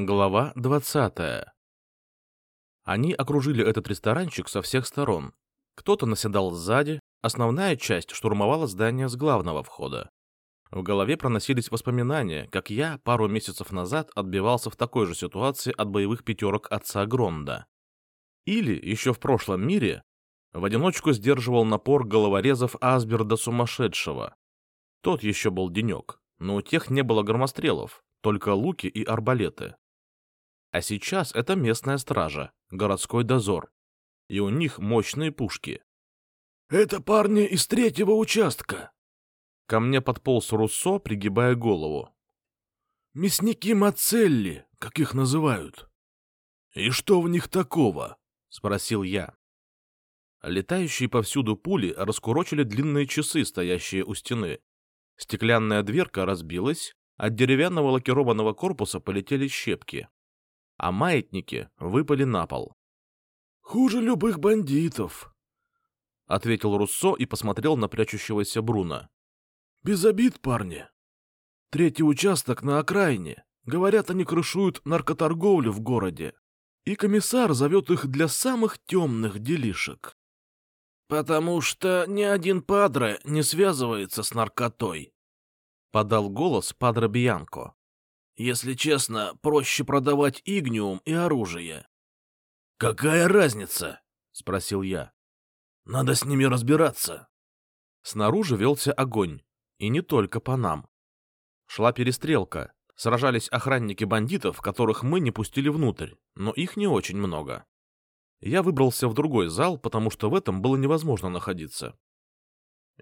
Глава 20. Они окружили этот ресторанчик со всех сторон. Кто-то наседал сзади, основная часть штурмовала здание с главного входа. В голове проносились воспоминания, как я пару месяцев назад отбивался в такой же ситуации от боевых пятерок отца Гронда. Или, еще в прошлом мире, в одиночку сдерживал напор головорезов Асберда Сумасшедшего. Тот еще был денек, но у тех не было громострелов, только луки и арбалеты. А сейчас это местная стража, городской дозор. И у них мощные пушки. «Это парни из третьего участка!» Ко мне подполз Руссо, пригибая голову. «Мясники Мацелли, как их называют. И что в них такого?» — спросил я. Летающие повсюду пули раскурочили длинные часы, стоящие у стены. Стеклянная дверка разбилась, от деревянного лакированного корпуса полетели щепки а маятники выпали на пол. «Хуже любых бандитов», — ответил Руссо и посмотрел на прячущегося Бруно. «Без обид, парни. Третий участок на окраине. Говорят, они крышуют наркоторговлю в городе. И комиссар зовет их для самых темных делишек». «Потому что ни один падре не связывается с наркотой», — подал голос Падре Бьянко. Если честно, проще продавать игниум и оружие. «Какая разница?» — спросил я. «Надо с ними разбираться». Снаружи велся огонь, и не только по нам. Шла перестрелка, сражались охранники бандитов, которых мы не пустили внутрь, но их не очень много. Я выбрался в другой зал, потому что в этом было невозможно находиться.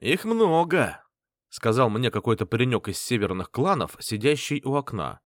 «Их много», — сказал мне какой-то паренек из северных кланов, сидящий у окна.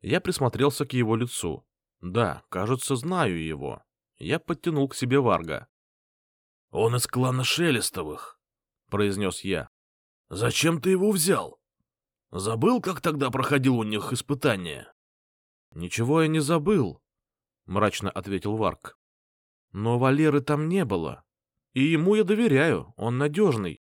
Я присмотрелся к его лицу. Да, кажется, знаю его. Я подтянул к себе Варга. — Он из клана Шелестовых, — произнес я. — Зачем ты его взял? Забыл, как тогда проходил у них испытание? — Ничего я не забыл, — мрачно ответил Варг. — Но Валеры там не было. И ему я доверяю, он надежный.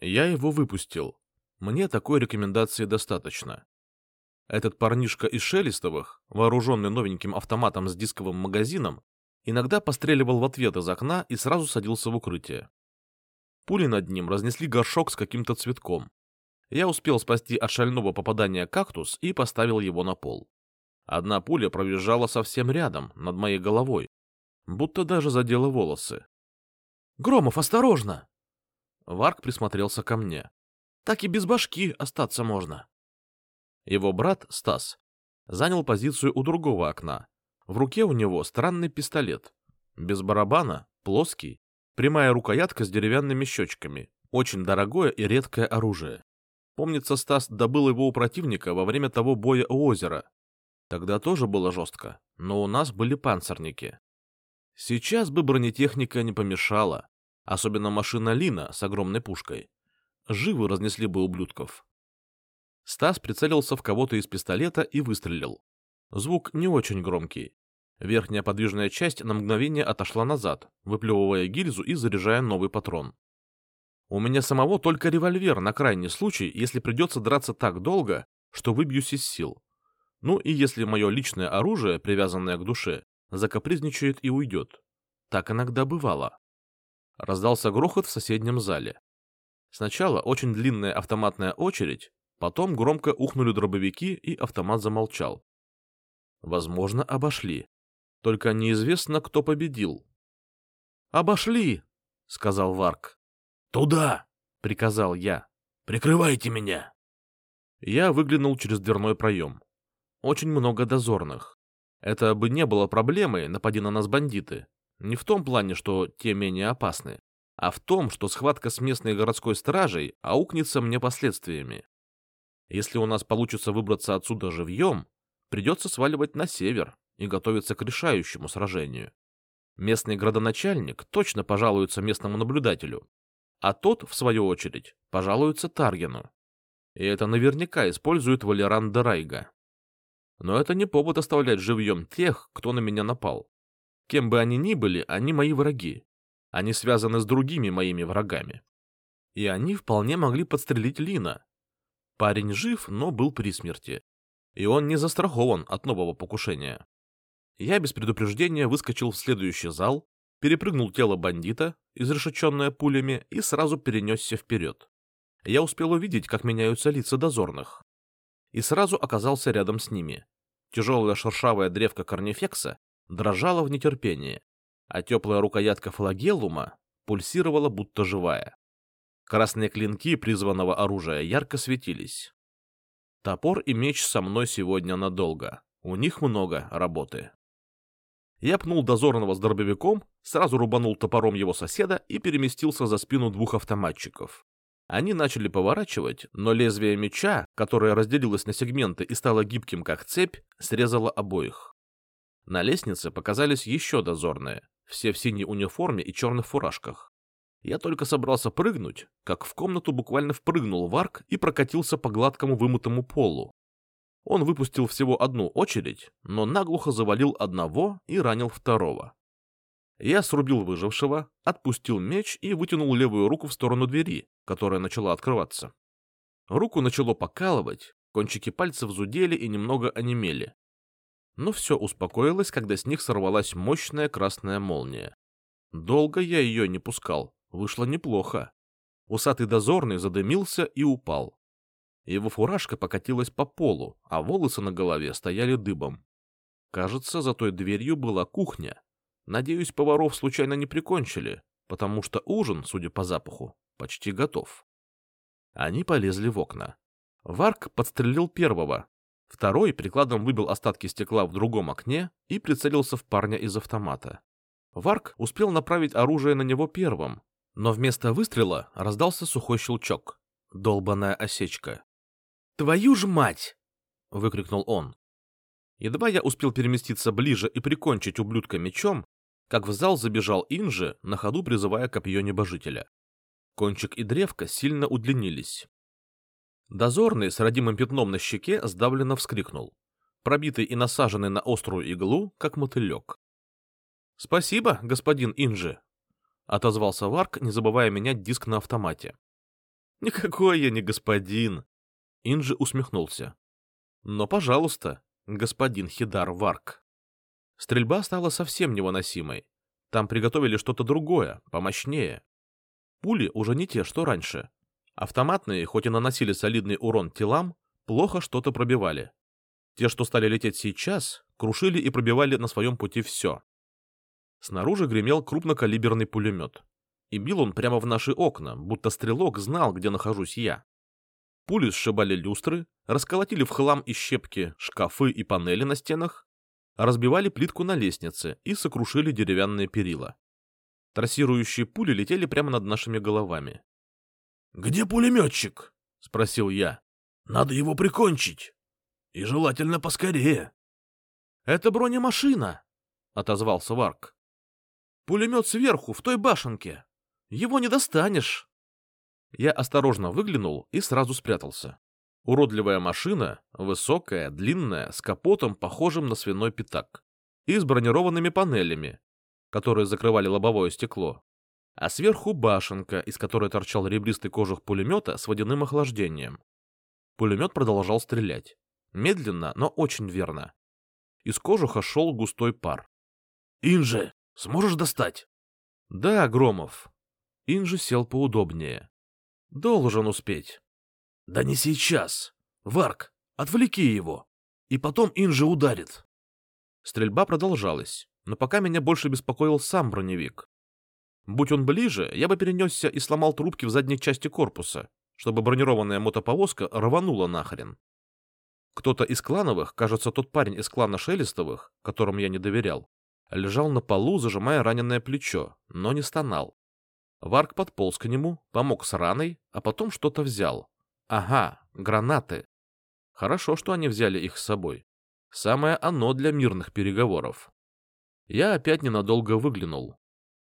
Я его выпустил. Мне такой рекомендации достаточно. Этот парнишка из Шелестовых, вооруженный новеньким автоматом с дисковым магазином, иногда постреливал в ответ из окна и сразу садился в укрытие. Пули над ним разнесли горшок с каким-то цветком. Я успел спасти от шального попадания кактус и поставил его на пол. Одна пуля проезжала совсем рядом, над моей головой, будто даже задела волосы. «Громов, осторожно!» Варк присмотрелся ко мне. «Так и без башки остаться можно». Его брат, Стас, занял позицию у другого окна. В руке у него странный пистолет. Без барабана, плоский, прямая рукоятка с деревянными щечками. Очень дорогое и редкое оружие. Помнится, Стас добыл его у противника во время того боя у озера. Тогда тоже было жестко, но у нас были панцирники. Сейчас бы бронетехника не помешала, особенно машина Лина с огромной пушкой. Живы разнесли бы ублюдков. Стас прицелился в кого-то из пистолета и выстрелил. Звук не очень громкий. Верхняя подвижная часть на мгновение отошла назад, выплевывая гильзу и заряжая новый патрон. У меня самого только револьвер на крайний случай, если придется драться так долго, что выбьюсь из сил. Ну и если мое личное оружие, привязанное к душе, закапризничает и уйдет. Так иногда бывало. Раздался грохот в соседнем зале. Сначала очень длинная автоматная очередь, Потом громко ухнули дробовики, и автомат замолчал. Возможно, обошли. Только неизвестно, кто победил. «Обошли!» — сказал Варк. «Туда!» — приказал я. «Прикрывайте меня!» Я выглянул через дверной проем. Очень много дозорных. Это бы не было проблемой, напади на нас бандиты. Не в том плане, что те менее опасны, а в том, что схватка с местной городской стражей аукнется мне последствиями. Если у нас получится выбраться отсюда живьем, придется сваливать на север и готовиться к решающему сражению. Местный градоначальник точно пожалуется местному наблюдателю, а тот, в свою очередь, пожалуется Таргену. И это наверняка использует Валеран Дерайга. Но это не повод оставлять живьем тех, кто на меня напал. Кем бы они ни были, они мои враги. Они связаны с другими моими врагами. И они вполне могли подстрелить Лина, Парень жив, но был при смерти. и он не застрахован от нового покушения. Я без предупреждения выскочил в следующий зал, перепрыгнул тело бандита, изрешеченное пулями, и сразу перенесся вперед. Я успел увидеть, как меняются лица дозорных. И сразу оказался рядом с ними. Тяжелая шершавая древка корнифекса дрожала в нетерпении, а теплая рукоятка флагеллума пульсировала, будто живая. Красные клинки призванного оружия ярко светились. Топор и меч со мной сегодня надолго. У них много работы. Я пнул дозорного с дробовиком, сразу рубанул топором его соседа и переместился за спину двух автоматчиков. Они начали поворачивать, но лезвие меча, которое разделилось на сегменты и стало гибким как цепь, срезало обоих. На лестнице показались еще дозорные, все в синей униформе и черных фуражках. Я только собрался прыгнуть, как в комнату буквально впрыгнул Варк и прокатился по гладкому вымытому полу. Он выпустил всего одну очередь, но наглухо завалил одного и ранил второго. Я срубил выжившего, отпустил меч и вытянул левую руку в сторону двери, которая начала открываться. Руку начало покалывать, кончики пальцев зудели и немного онемели. Но все успокоилось, когда с них сорвалась мощная красная молния. Долго я ее не пускал, вышло неплохо. Усатый дозорный задымился и упал. Его фуражка покатилась по полу, а волосы на голове стояли дыбом. Кажется, за той дверью была кухня, Надеюсь, поваров случайно не прикончили, потому что ужин, судя по запаху, почти готов. Они полезли в окна. Варк подстрелил первого. Второй прикладом выбил остатки стекла в другом окне и прицелился в парня из автомата. Варк успел направить оружие на него первым, но вместо выстрела раздался сухой щелчок. Долбаная осечка. «Твою ж мать!» — выкрикнул он. Едва я успел переместиться ближе и прикончить ублюдка мечом, как в зал забежал Инжи, на ходу призывая копье небожителя. Кончик и древко сильно удлинились. Дозорный с родимым пятном на щеке сдавленно вскрикнул, пробитый и насаженный на острую иглу, как мотылек. — Спасибо, господин Инжи, — отозвался Варк, не забывая менять диск на автомате. — Никакой я не господин, — Инжи усмехнулся. — Но, пожалуйста, господин Хидар Варк. Стрельба стала совсем невыносимой. Там приготовили что-то другое, помощнее. Пули уже не те, что раньше. Автоматные, хоть и наносили солидный урон телам, плохо что-то пробивали. Те, что стали лететь сейчас, крушили и пробивали на своем пути все. Снаружи гремел крупнокалиберный пулемет. И бил он прямо в наши окна, будто стрелок знал, где нахожусь я. Пули сшибали люстры, расколотили в хлам и щепки шкафы и панели на стенах, разбивали плитку на лестнице и сокрушили деревянные перила. Трассирующие пули летели прямо над нашими головами. — Где пулеметчик? — спросил я. — Надо его прикончить. И желательно поскорее. — Это бронемашина, — отозвался Варк. — Пулемет сверху, в той башенке. Его не достанешь. Я осторожно выглянул и сразу спрятался. Уродливая машина, высокая, длинная, с капотом, похожим на свиной пятак, и с бронированными панелями, которые закрывали лобовое стекло, а сверху башенка, из которой торчал ребристый кожух пулемета с водяным охлаждением. Пулемет продолжал стрелять. Медленно, но очень верно. Из кожуха шел густой пар. «Инже, сможешь достать?» «Да, Громов». Инжи сел поудобнее. «Должен успеть». Да не сейчас. Варк, отвлеки его. И потом Инжи ударит. Стрельба продолжалась, но пока меня больше беспокоил сам броневик. Будь он ближе, я бы перенесся и сломал трубки в задней части корпуса, чтобы бронированная мотоповозка рванула нахрен. Кто-то из клановых, кажется, тот парень из клана Шелестовых, которому я не доверял, лежал на полу, зажимая раненое плечо, но не стонал. Варк подполз к нему, помог с раной, а потом что-то взял. Ага, гранаты. Хорошо, что они взяли их с собой. Самое оно для мирных переговоров. Я опять ненадолго выглянул.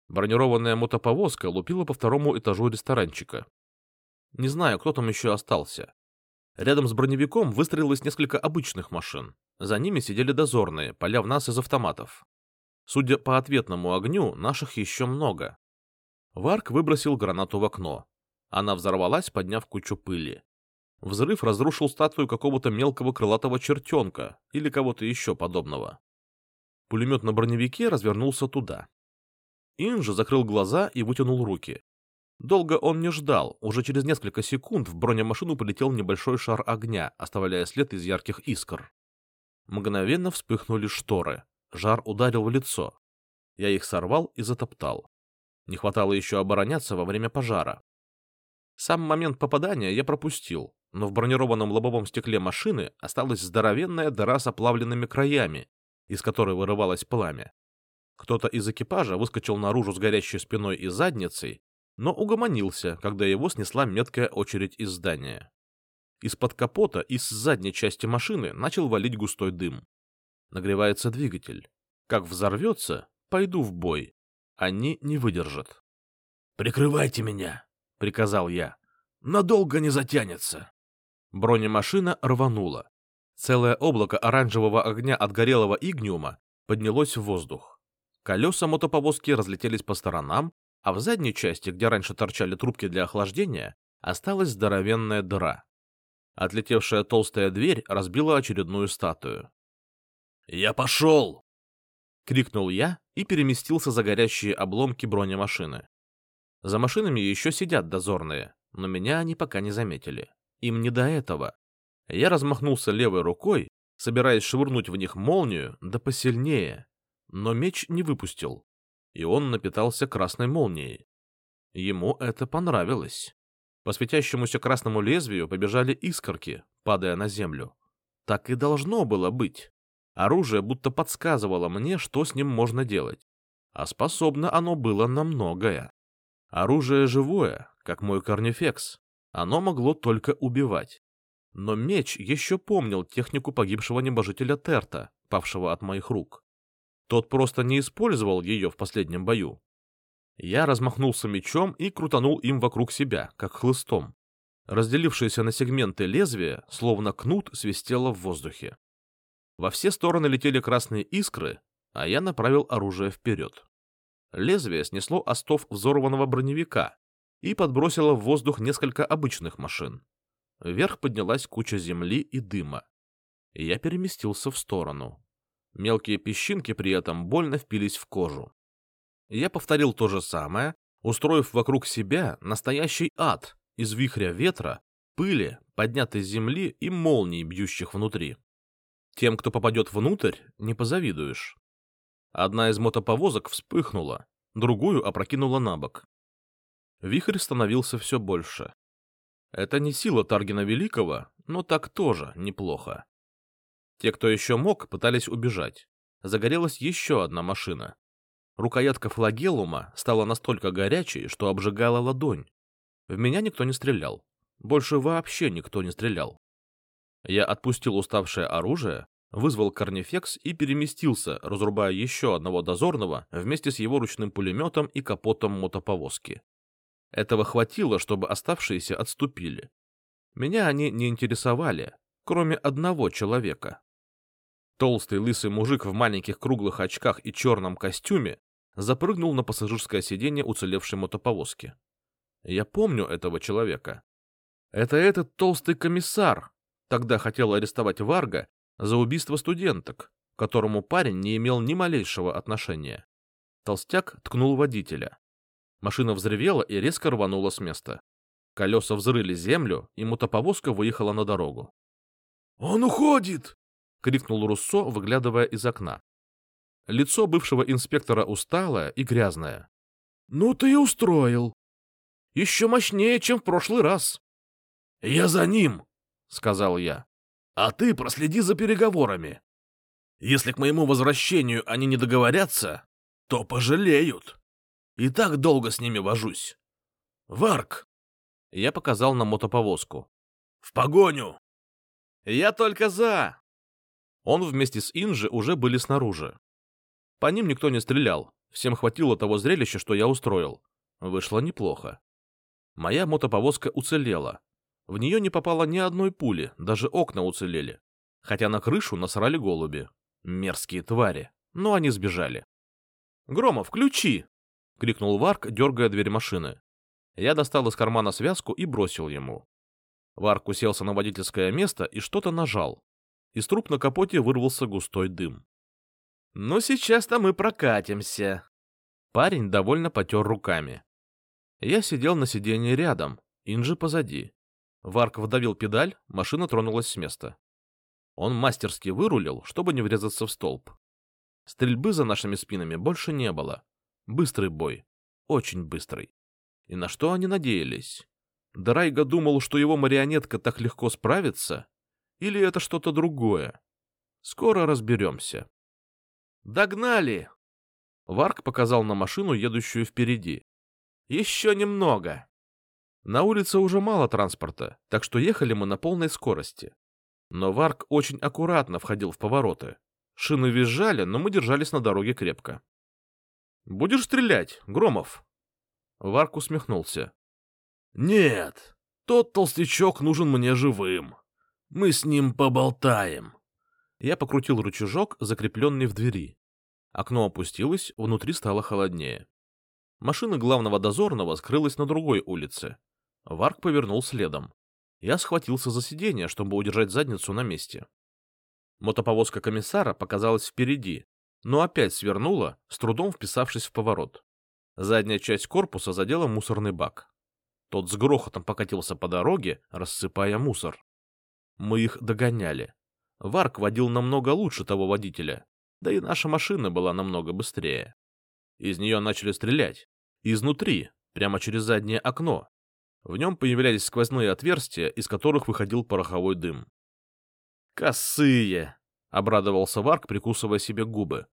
Бронированная мотоповозка лупила по второму этажу ресторанчика. Не знаю, кто там еще остался. Рядом с броневиком выстроилось несколько обычных машин. За ними сидели дозорные, поля в нас из автоматов. Судя по ответному огню, наших еще много. Варк выбросил гранату в окно. Она взорвалась, подняв кучу пыли. Взрыв разрушил статую какого-то мелкого крылатого чертенка или кого-то еще подобного. Пулемет на броневике развернулся туда. Инжи закрыл глаза и вытянул руки. Долго он не ждал, уже через несколько секунд в бронемашину полетел небольшой шар огня, оставляя след из ярких искр. Мгновенно вспыхнули шторы. Жар ударил в лицо. Я их сорвал и затоптал. Не хватало еще обороняться во время пожара. Сам момент попадания я пропустил, но в бронированном лобовом стекле машины осталась здоровенная дыра с оплавленными краями, из которой вырывалось пламя. Кто-то из экипажа выскочил наружу с горящей спиной и задницей, но угомонился, когда его снесла меткая очередь из здания. Из-под капота и с задней части машины начал валить густой дым. Нагревается двигатель. Как взорвется, пойду в бой. Они не выдержат. «Прикрывайте меня!» — приказал я. «Надолго не затянется!» Бронемашина рванула. Целое облако оранжевого огня от горелого игниума поднялось в воздух. Колеса мотоповозки разлетелись по сторонам, а в задней части, где раньше торчали трубки для охлаждения, осталась здоровенная дыра. Отлетевшая толстая дверь разбила очередную статую. «Я пошел!» — крикнул я и переместился за горящие обломки бронемашины. За машинами еще сидят дозорные, но меня они пока не заметили. Им не до этого. Я размахнулся левой рукой, собираясь швырнуть в них молнию, да посильнее, но меч не выпустил, и он напитался красной молнией. Ему это понравилось. По светящемуся красному лезвию побежали искорки, падая на землю. Так и должно было быть. Оружие будто подсказывало мне, что с ним можно делать. А способно оно было на многое. Оружие живое, как мой корнифекс. Оно могло только убивать. Но меч еще помнил технику погибшего небожителя Терта, павшего от моих рук. Тот просто не использовал ее в последнем бою. Я размахнулся мечом и крутанул им вокруг себя, как хлыстом. Разделившееся на сегменты лезвие, словно кнут, свистело в воздухе. Во все стороны летели красные искры, а я направил оружие вперед. Лезвие снесло остов взорванного броневика, и подбросила в воздух несколько обычных машин. Вверх поднялась куча земли и дыма. Я переместился в сторону. Мелкие песчинки при этом больно впились в кожу. Я повторил то же самое, устроив вокруг себя настоящий ад из вихря ветра, пыли, поднятой земли и молний, бьющих внутри. Тем, кто попадет внутрь, не позавидуешь. Одна из мотоповозок вспыхнула, другую опрокинула на бок. Вихрь становился все больше. Это не сила Таргина Великого, но так тоже неплохо. Те, кто еще мог, пытались убежать. Загорелась еще одна машина. Рукоятка флагелума стала настолько горячей, что обжигала ладонь. В меня никто не стрелял. Больше вообще никто не стрелял. Я отпустил уставшее оружие, вызвал корнифекс и переместился, разрубая еще одного дозорного вместе с его ручным пулеметом и капотом мотоповозки. Этого хватило, чтобы оставшиеся отступили. Меня они не интересовали, кроме одного человека. Толстый лысый мужик в маленьких круглых очках и черном костюме запрыгнул на пассажирское сиденье уцелевшей мотоповозки. Я помню этого человека. Это этот толстый комиссар тогда хотел арестовать Варга за убийство студенток, к которому парень не имел ни малейшего отношения. Толстяк ткнул водителя. Машина взревела и резко рванула с места. Колеса взрыли землю, и мотоповозка выехала на дорогу. «Он уходит!» — крикнул Руссо, выглядывая из окна. Лицо бывшего инспектора усталое и грязное. «Ну ты и устроил!» «Еще мощнее, чем в прошлый раз!» «Я за ним!» — сказал я. «А ты проследи за переговорами. Если к моему возвращению они не договорятся, то пожалеют!» И так долго с ними вожусь. Варк! Я показал на мотоповозку. В погоню! Я только за! Он вместе с Инжи уже были снаружи. По ним никто не стрелял. Всем хватило того зрелища, что я устроил. Вышло неплохо. Моя мотоповозка уцелела. В нее не попало ни одной пули, даже окна уцелели. Хотя на крышу насрали голуби. Мерзкие твари. Но они сбежали. «Громов, ключи!» — крикнул Варк, дергая дверь машины. Я достал из кармана связку и бросил ему. Варк уселся на водительское место и что-то нажал. Из труб на капоте вырвался густой дым. «Ну, сейчас-то мы прокатимся». Парень довольно потер руками. Я сидел на сиденье рядом, Инжи позади. Варк вдавил педаль, машина тронулась с места. Он мастерски вырулил, чтобы не врезаться в столб. Стрельбы за нашими спинами больше не было. Быстрый бой. Очень быстрый. И на что они надеялись? Драйга думал, что его марионетка так легко справится? Или это что-то другое? Скоро разберемся. «Догнали!» Варк показал на машину, едущую впереди. «Еще немного!» На улице уже мало транспорта, так что ехали мы на полной скорости. Но Варк очень аккуратно входил в повороты. Шины визжали, но мы держались на дороге крепко. «Будешь стрелять, Громов?» Варк усмехнулся. «Нет, тот толстячок нужен мне живым. Мы с ним поболтаем». Я покрутил рычажок, закрепленный в двери. Окно опустилось, внутри стало холоднее. Машина главного дозорного скрылась на другой улице. Варк повернул следом. Я схватился за сиденье, чтобы удержать задницу на месте. Мотоповозка комиссара показалась впереди, но опять свернула, с трудом вписавшись в поворот. Задняя часть корпуса задела мусорный бак. Тот с грохотом покатился по дороге, рассыпая мусор. Мы их догоняли. Варк водил намного лучше того водителя, да и наша машина была намного быстрее. Из нее начали стрелять. Изнутри, прямо через заднее окно. В нем появлялись сквозные отверстия, из которых выходил пороховой дым. «Косые!» — обрадовался Варк, прикусывая себе губы.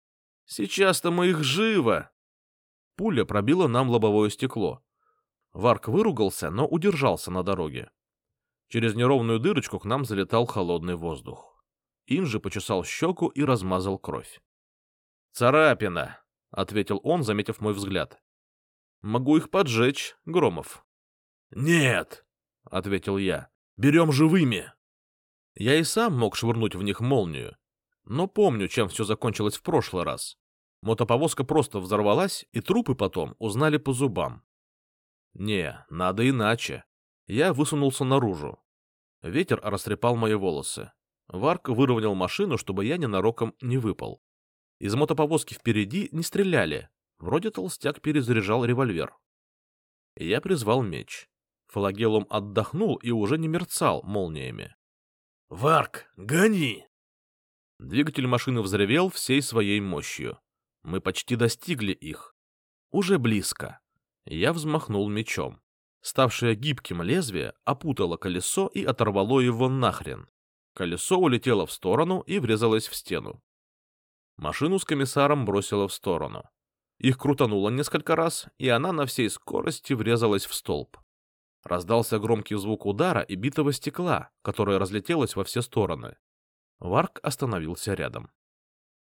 «Сейчас-то мы их живо!» Пуля пробила нам лобовое стекло. Варк выругался, но удержался на дороге. Через неровную дырочку к нам залетал холодный воздух. Инжи почесал щеку и размазал кровь. «Царапина!» — ответил он, заметив мой взгляд. «Могу их поджечь, Громов». «Нет», — ответил я, — «берем живыми». Я и сам мог швырнуть в них молнию, но помню, чем все закончилось в прошлый раз. Мотоповозка просто взорвалась, и трупы потом узнали по зубам. Не, надо иначе. Я высунулся наружу. Ветер растрепал мои волосы. Варк выровнял машину, чтобы я ненароком не выпал. Из мотоповозки впереди не стреляли. Вроде толстяк перезаряжал револьвер. Я призвал меч. Флагелум отдохнул и уже не мерцал молниями. «Варк, гони!» Двигатель машины взревел всей своей мощью. Мы почти достигли их. Уже близко. Я взмахнул мечом. Ставшее гибким лезвие опутало колесо и оторвало его нахрен. Колесо улетело в сторону и врезалось в стену. Машину с комиссаром бросило в сторону. Их крутануло несколько раз, и она на всей скорости врезалась в столб. Раздался громкий звук удара и битого стекла, которое разлетелось во все стороны. Варк остановился рядом.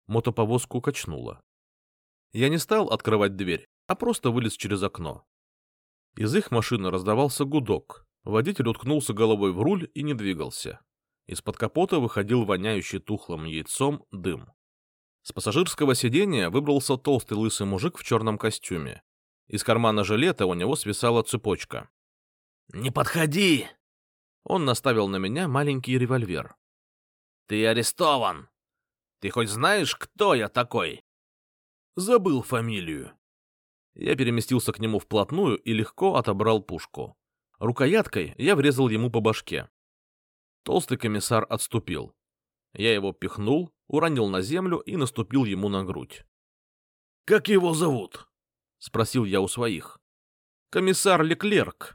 Мотоповозку качнуло. Я не стал открывать дверь, а просто вылез через окно. Из их машины раздавался гудок. Водитель уткнулся головой в руль и не двигался. Из-под капота выходил воняющий тухлым яйцом дым. С пассажирского сиденья выбрался толстый лысый мужик в черном костюме. Из кармана жилета у него свисала цепочка. «Не подходи!» Он наставил на меня маленький револьвер. «Ты арестован! Ты хоть знаешь, кто я такой?» «Забыл фамилию». Я переместился к нему вплотную и легко отобрал пушку. Рукояткой я врезал ему по башке. Толстый комиссар отступил. Я его пихнул, уронил на землю и наступил ему на грудь. «Как его зовут?» — спросил я у своих. «Комиссар Леклерк», —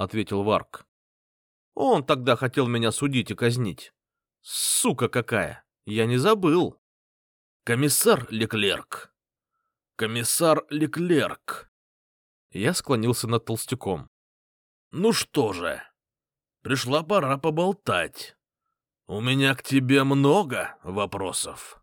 ответил Варк. «Он тогда хотел меня судить и казнить. Сука какая! Я не забыл!» «Комиссар Леклерк! Комиссар Леклерк!» Я склонился над толстяком. «Ну что же, пришла пора поболтать. У меня к тебе много вопросов».